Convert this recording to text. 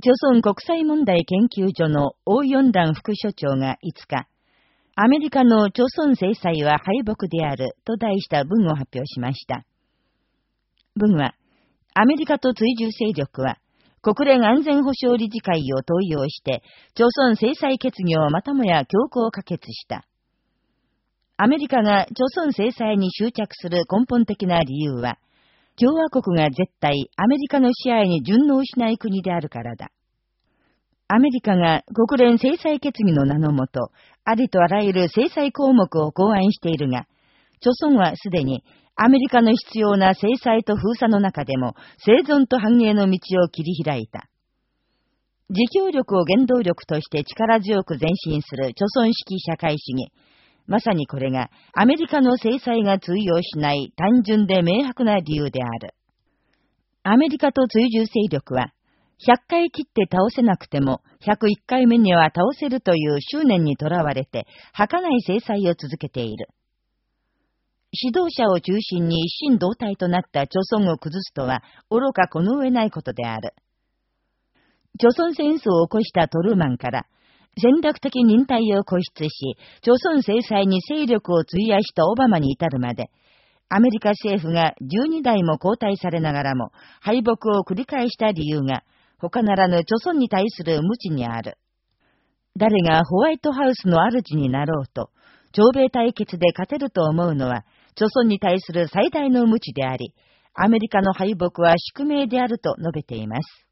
朝鮮国際問題研究所の大四段副所長が5日、アメリカの朝鮮制裁は敗北であると題した文を発表しました。文は、アメリカと追従勢力は、国連安全保障理事会を登用して、朝鮮制裁決議をまたもや強行可決した。アメリカが朝鮮制裁に執着する根本的な理由は、共和国が絶対アメリカの支配に順応しない国であるからだ。アメリカが国連制裁決議の名のもと、ありとあらゆる制裁項目を考案しているが、著村はすでにアメリカの必要な制裁と封鎖の中でも生存と繁栄の道を切り開いた。自強力を原動力として力強く前進する著村式社会主義、まさにこれがアメリカの制裁が通用しない単純で明白な理由である。アメリカと追従勢力は、100回切って倒せなくても、101回目には倒せるという執念にとらわれて、儚い制裁を続けている。指導者を中心に一心同体となった朝鮮を崩すとは、愚かこの上ないことである。朝鮮戦争を起こしたトルーマンから、戦略的忍耐を固執し、朝鮮制裁に勢力を費やしたオバマに至るまで、アメリカ政府が12代も交代されながらも敗北を繰り返した理由が、他ならぬ朝鮮に対する無知にある。誰がホワイトハウスの主になろうと、朝米対決で勝てると思うのは、朝鮮に対する最大の無知であり、アメリカの敗北は宿命であると述べています。